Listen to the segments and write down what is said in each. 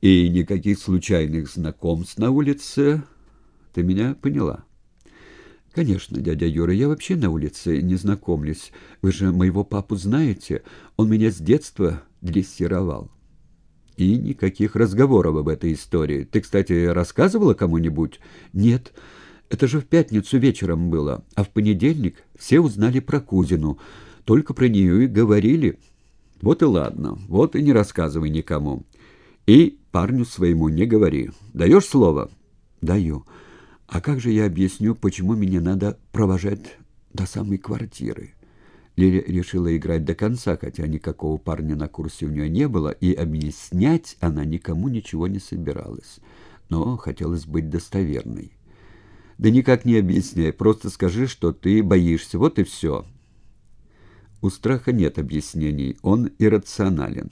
И никаких случайных знакомств на улице. Ты меня поняла? Конечно, дядя Юра, я вообще на улице не знакомлюсь. Вы же моего папу знаете. Он меня с детства дрессировал. И никаких разговоров об этой истории. Ты, кстати, рассказывала кому-нибудь? Нет. Это же в пятницу вечером было, а в понедельник все узнали про Кузину. Только про нее и говорили. Вот и ладно. Вот и не рассказывай никому. И парню своему не говори. Даешь слово? Даю. А как же я объясню, почему меня надо провожать до самой квартиры? Лиля решила играть до конца, хотя никакого парня на курсе у нее не было, и объяснять она никому ничего не собиралась. Но хотелось быть достоверной. Да никак не объясняй, просто скажи, что ты боишься, вот и все. У страха нет объяснений, он иррационален.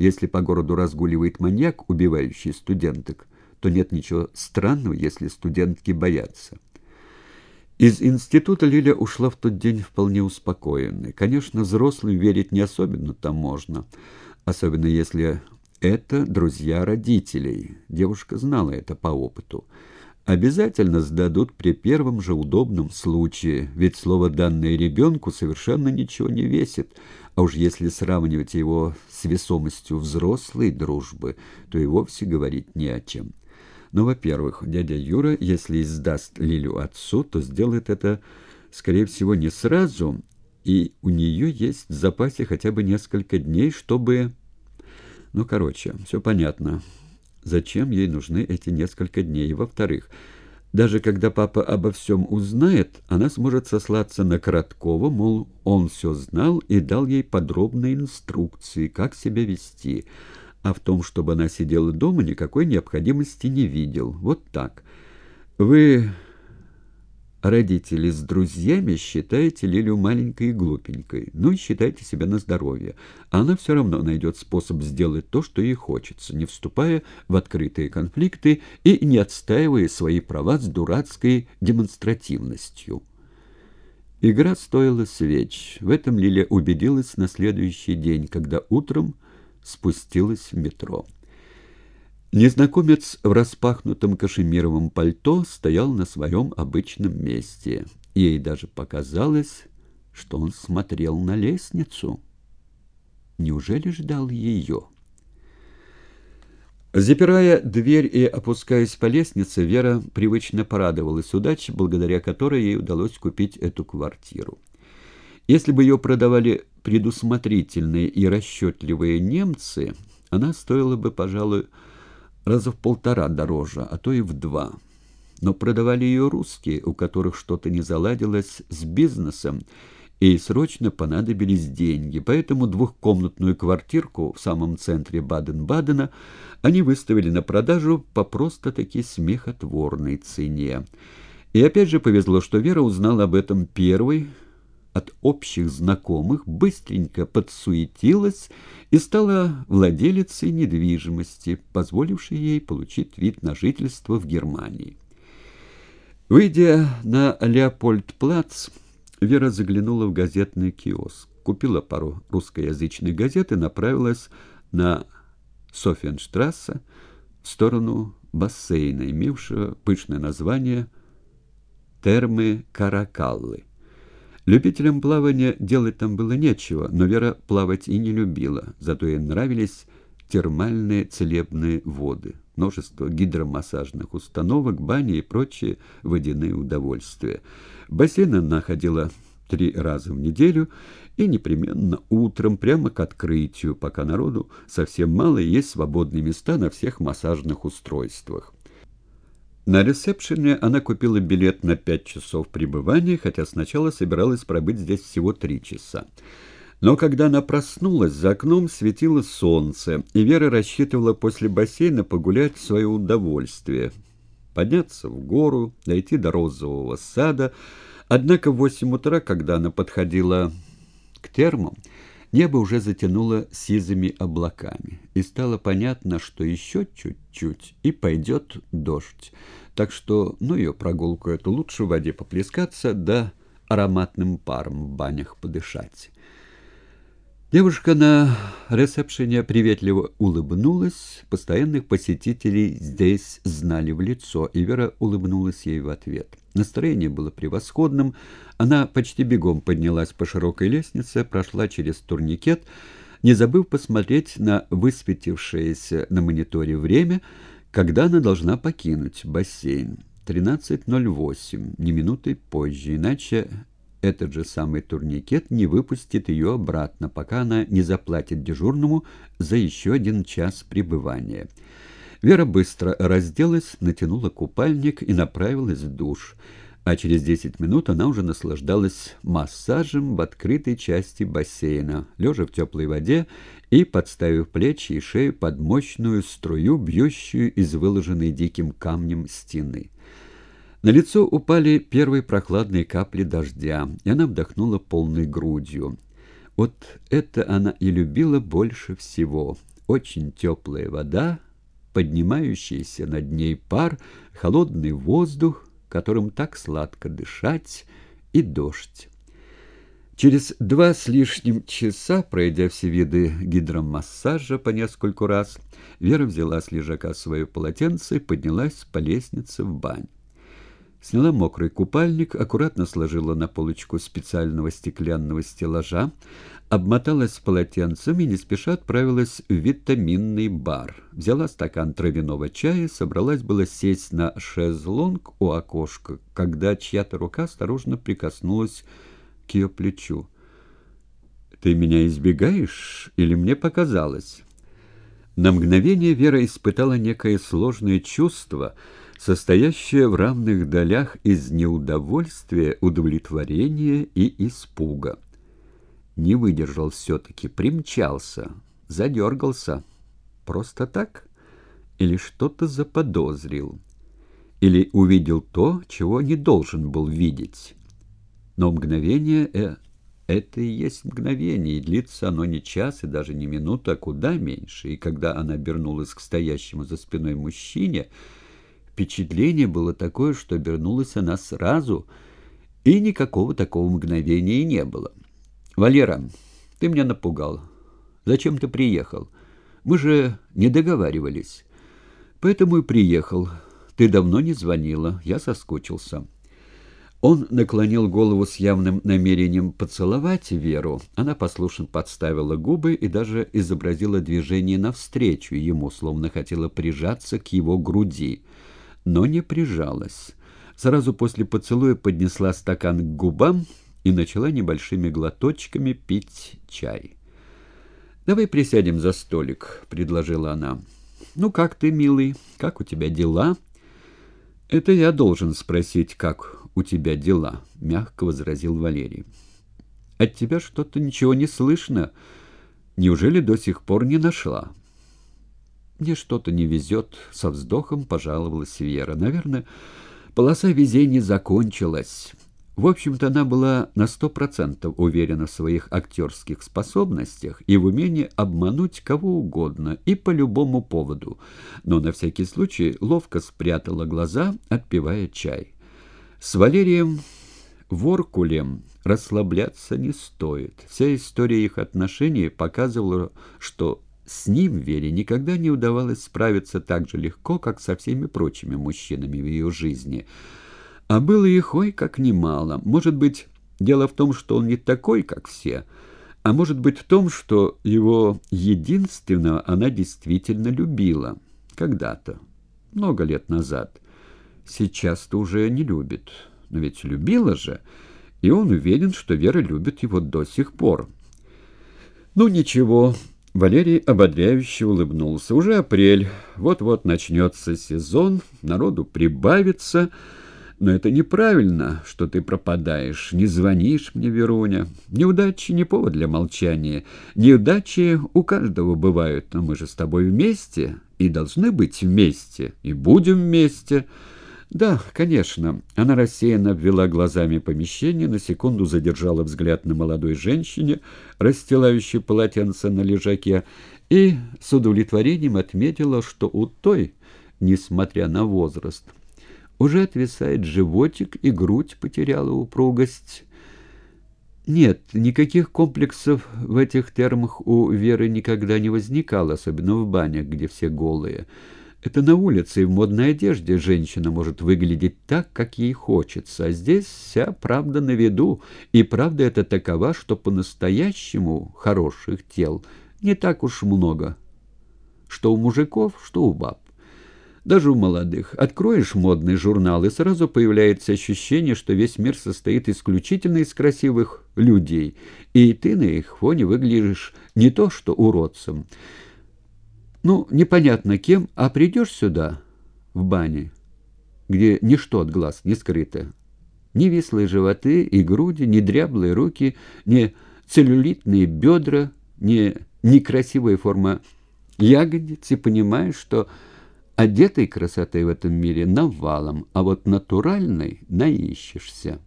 Если по городу разгуливает маньяк, убивающий студенток, то нет ничего странного, если студентки боятся. Из института Лиля ушла в тот день вполне успокоенной. Конечно, взрослым верить не особенно там можно, особенно если это друзья родителей. Девушка знала это по опыту обязательно сдадут при первом же удобном случае, ведь слово, данное ребенку, совершенно ничего не весит, а уж если сравнивать его с весомостью взрослой дружбы, то и вовсе говорить не о чем. Но, во-первых, дядя Юра, если сдаст Лилю отцу, то сделает это, скорее всего, не сразу, и у нее есть в запасе хотя бы несколько дней, чтобы... Ну, короче, все понятно. Зачем ей нужны эти несколько дней? Во-вторых, даже когда папа обо всем узнает, она сможет сослаться на Короткова, мол, он все знал и дал ей подробные инструкции, как себя вести. А в том, чтобы она сидела дома, никакой необходимости не видел. Вот так. Вы родители с друзьями считаете Лилю маленькой и глупенькой, ну и считайте себя на здоровье. Она все равно найдет способ сделать то, что ей хочется, не вступая в открытые конфликты и не отстаивая свои права с дурацкой демонстративностью. Игра стоила свеч. В этом Лиля убедилась на следующий день, когда утром спустилась в метро. Незнакомец в распахнутом кашемировом пальто стоял на своем обычном месте. Ей даже показалось, что он смотрел на лестницу. Неужели ждал ее? Запирая дверь и опускаясь по лестнице, Вера привычно порадовалась удаче, благодаря которой ей удалось купить эту квартиру. Если бы ее продавали предусмотрительные и расчетливые немцы, она стоила бы, пожалуй, раза в полтора дороже, а то и в два. Но продавали ее русские, у которых что-то не заладилось с бизнесом, и срочно понадобились деньги. Поэтому двухкомнатную квартирку в самом центре Баден-Бадена они выставили на продажу по просто-таки смехотворной цене. И опять же повезло, что Вера узнала об этом первой, от общих знакомых быстренько подсуетилась и стала владелицей недвижимости, позволившей ей получить вид на жительство в Германии. Выйдя на Леопольдплац, Вера заглянула в газетный киоск, купила пару русскоязычных газет и направилась на Софьенштрассе в сторону бассейна, имевшего пышное название «Термы Каракаллы». Любителям плавания делать там было нечего, но Вера плавать и не любила, зато ей нравились термальные целебные воды, множество гидромассажных установок, бани и прочие водяные удовольствия. Бассейн она ходила три раза в неделю и непременно утром прямо к открытию, пока народу совсем мало и есть свободные места на всех массажных устройствах. На ресепшене она купила билет на пять часов пребывания, хотя сначала собиралась пробыть здесь всего три часа. Но когда она проснулась, за окном светило солнце, и Вера рассчитывала после бассейна погулять в свое удовольствие. Подняться в гору, дойти до розового сада. Однако в восемь утра, когда она подходила к термам, Небо уже затянуло сизыми облаками, и стало понятно, что еще чуть-чуть, и пойдет дождь. Так что, ну ее прогулку эту лучше в воде поплескаться, да ароматным паром в банях подышать. Девушка на ресепшене приветливо улыбнулась. Постоянных посетителей здесь знали в лицо, и Вера улыбнулась ей в ответ. Настроение было превосходным. Она почти бегом поднялась по широкой лестнице, прошла через турникет, не забыв посмотреть на высветившееся на мониторе время, когда она должна покинуть бассейн. 13.08, не минутой позже, иначе этот же самый турникет не выпустит ее обратно, пока она не заплатит дежурному за еще один час пребывания. Вера быстро разделась, натянула купальник и направилась в душ, а через десять минут она уже наслаждалась массажем в открытой части бассейна, лежа в теплой воде и подставив плечи и шею под мощную струю, бьющую из выложенной диким камнем стены. На лицо упали первые прохладные капли дождя, и она вдохнула полной грудью. Вот это она и любила больше всего. Очень теплая вода, поднимающийся над ней пар, холодный воздух, которым так сладко дышать, и дождь. Через два с лишним часа, пройдя все виды гидромассажа по нескольку раз, Вера взяла с лежака свое полотенце и поднялась по лестнице в бань. Сняла мокрый купальник, аккуратно сложила на полочку специального стеклянного стеллажа, обмоталась полотенцем и не спеша отправилась в витаминный бар. Взяла стакан травяного чая, собралась было сесть на шезлонг у окошка, когда чья-то рука осторожно прикоснулась к ее плечу. «Ты меня избегаешь или мне показалось?» На мгновение Вера испытала некое сложное чувство — состоящая в равных долях из неудовольствия, удовлетворения и испуга. Не выдержал все-таки, примчался, задергался. Просто так? Или что-то заподозрил? Или увидел то, чего не должен был видеть? Но мгновение э, это и есть мгновение, и длится оно не час и даже не минута, а куда меньше. И когда она обернулась к стоящему за спиной мужчине, Впечатление было такое, что обернулась она сразу, и никакого такого мгновения не было. «Валера, ты меня напугал. Зачем ты приехал? Мы же не договаривались. Поэтому и приехал. Ты давно не звонила, я соскучился». Он наклонил голову с явным намерением поцеловать Веру. Она послушно подставила губы и даже изобразила движение навстречу ему, словно хотела прижаться к его груди но не прижалась. Сразу после поцелуя поднесла стакан к губам и начала небольшими глоточками пить чай. «Давай присядем за столик», — предложила она. «Ну как ты, милый? Как у тебя дела?» «Это я должен спросить, как у тебя дела», — мягко возразил Валерий. «От тебя что-то ничего не слышно. Неужели до сих пор не нашла?» «Мне что-то не везет», — со вздохом пожаловалась Вера. «Наверное, полоса везения закончилась». В общем-то, она была на сто процентов уверена в своих актерских способностях и в умении обмануть кого угодно и по любому поводу, но на всякий случай ловко спрятала глаза, отпивая чай. С Валерием Воркулем расслабляться не стоит. Вся история их отношений показывала, что с ним Вере никогда не удавалось справиться так же легко, как со всеми прочими мужчинами в ее жизни. А было их ой как немало. Может быть, дело в том, что он не такой, как все, а может быть в том, что его единственного она действительно любила. Когда-то, много лет назад. Сейчас-то уже не любит. Но ведь любила же, и он уверен, что Вера любит его до сих пор. «Ну ничего», Валерий ободряюще улыбнулся. «Уже апрель, вот-вот начнется сезон, народу прибавится, но это неправильно, что ты пропадаешь, не звонишь мне, Веруня. Неудачи не повод для молчания. Неудачи у каждого бывают, но мы же с тобой вместе и должны быть вместе, и будем вместе». «Да, конечно». Она рассеянно обвела глазами помещение, на секунду задержала взгляд на молодой женщине, расстилающей полотенце на лежаке, и с удовлетворением отметила, что у той, несмотря на возраст, уже отвисает животик и грудь потеряла упругость. Нет, никаких комплексов в этих термах у Веры никогда не возникало, особенно в банях, где все голые. Это на улице и в модной одежде женщина может выглядеть так, как ей хочется, а здесь вся правда на виду, и правда это такова, что по-настоящему хороших тел не так уж много, что у мужиков, что у баб. Даже у молодых. Откроешь модный журнал, и сразу появляется ощущение, что весь мир состоит исключительно из красивых людей, и ты на их фоне выглядишь не то что уродцем, ну, непонятно кем, а придешь сюда, в бане, где ничто от глаз не скрыто, ни вислые животы и груди, ни дряблые руки, ни целлюлитные бедра, ни некрасивая форма ягодиц, и понимаешь, что одетой красотой в этом мире навалом, а вот натуральной наищешься.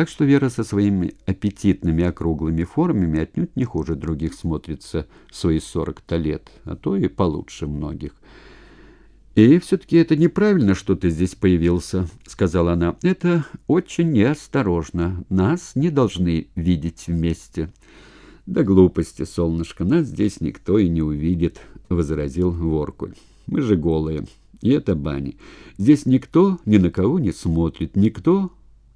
Так что Вера со своими аппетитными округлыми формами отнюдь не хуже других смотрится в свои сорок-то лет, а то и получше многих. «И все-таки это неправильно, что ты здесь появился», — сказала она. «Это очень неосторожно. Нас не должны видеть вместе». «Да глупости, солнышко, нас здесь никто и не увидит», — возразил Воркуль. «Мы же голые, и это бани. Здесь никто ни на кого не смотрит, никто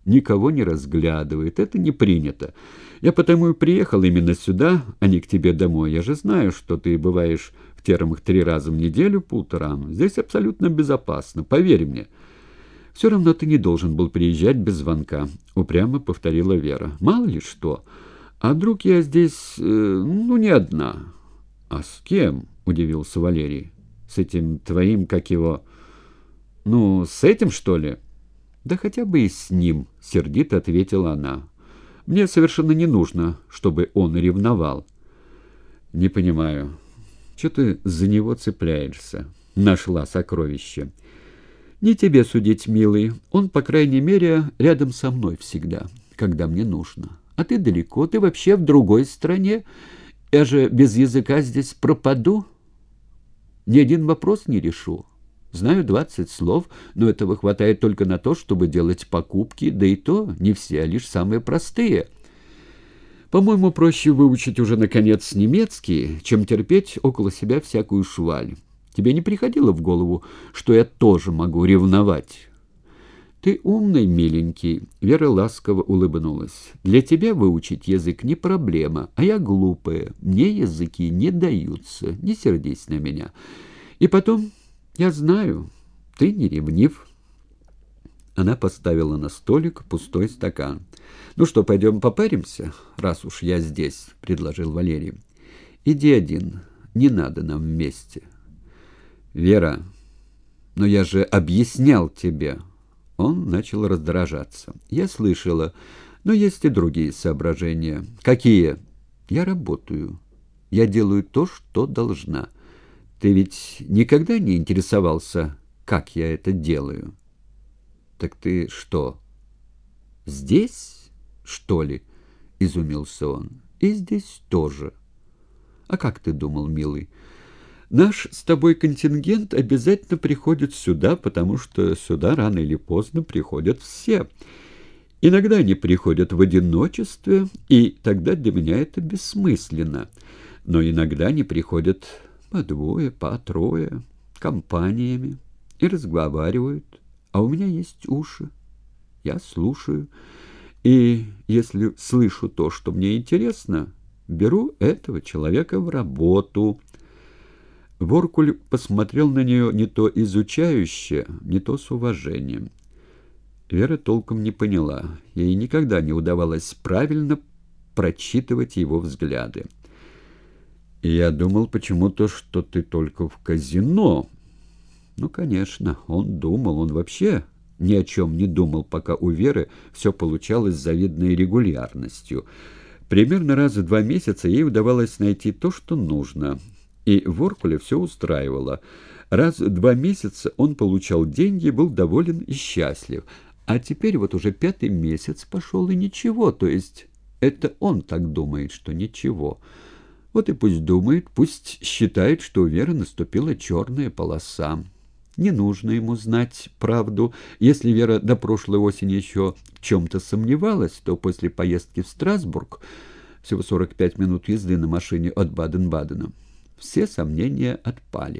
никого не разглядывает. Это не принято. Я потому и приехал именно сюда, а не к тебе домой. Я же знаю, что ты бываешь в термах три раза в неделю по утрам. Здесь абсолютно безопасно, поверь мне. Все равно ты не должен был приезжать без звонка, упрямо повторила Вера. Мало ли что. А вдруг я здесь, э, ну, не одна. А с кем? Удивился Валерий. С этим твоим, как его... Ну, с этим, что ли? «Да хотя бы и с ним», — сердито ответила она. «Мне совершенно не нужно, чтобы он ревновал». «Не понимаю, что ты за него цепляешься?» Нашла сокровище. «Не тебе судить, милый. Он, по крайней мере, рядом со мной всегда, когда мне нужно. А ты далеко, ты вообще в другой стране. Я же без языка здесь пропаду. Ни один вопрос не решу». Знаю двадцать слов, но этого хватает только на то, чтобы делать покупки, да и то не все, а лишь самые простые. По-моему, проще выучить уже, наконец, немецкий, чем терпеть около себя всякую шваль. Тебе не приходило в голову, что я тоже могу ревновать?» «Ты умный, миленький», — Вера ласково улыбнулась. «Для тебя выучить язык не проблема, а я глупая. Мне языки не даются. Не сердись на меня. И потом «Я знаю, ты не ревнив». Она поставила на столик пустой стакан. «Ну что, пойдем попаримся, раз уж я здесь», — предложил Валерий. «Иди один, не надо нам вместе». «Вера, но я же объяснял тебе». Он начал раздражаться. «Я слышала, но есть и другие соображения». «Какие?» «Я работаю. Я делаю то, что должна». Ты ведь никогда не интересовался, как я это делаю? Так ты что, здесь, что ли? Изумился он. И здесь тоже. А как ты думал, милый? Наш с тобой контингент обязательно приходит сюда, потому что сюда рано или поздно приходят все. Иногда они приходят в одиночестве, и тогда для меня это бессмысленно. Но иногда они приходят по двое, по трое, компаниями, и разговаривают, а у меня есть уши. Я слушаю, и если слышу то, что мне интересно, беру этого человека в работу. Воркуль посмотрел на нее не то изучающе, не то с уважением. Вера толком не поняла. Ей никогда не удавалось правильно прочитывать его взгляды. Я думал почему-то, что ты только в казино. Ну, конечно, он думал, он вообще ни о чем не думал, пока у Веры все получалось с завидной регулярностью. Примерно раз в два месяца ей удавалось найти то, что нужно. И Воркуля все устраивало. Раз в два месяца он получал деньги, был доволен и счастлив. А теперь вот уже пятый месяц пошел и ничего, то есть это он так думает, что ничего. Вот и пусть думает, пусть считает, что у Веры наступила черная полоса. Не нужно ему знать правду. Если Вера до прошлой осени еще в чем-то сомневалась, то после поездки в Страсбург, всего 45 минут езды на машине от Баден-Бадена, все сомнения отпали.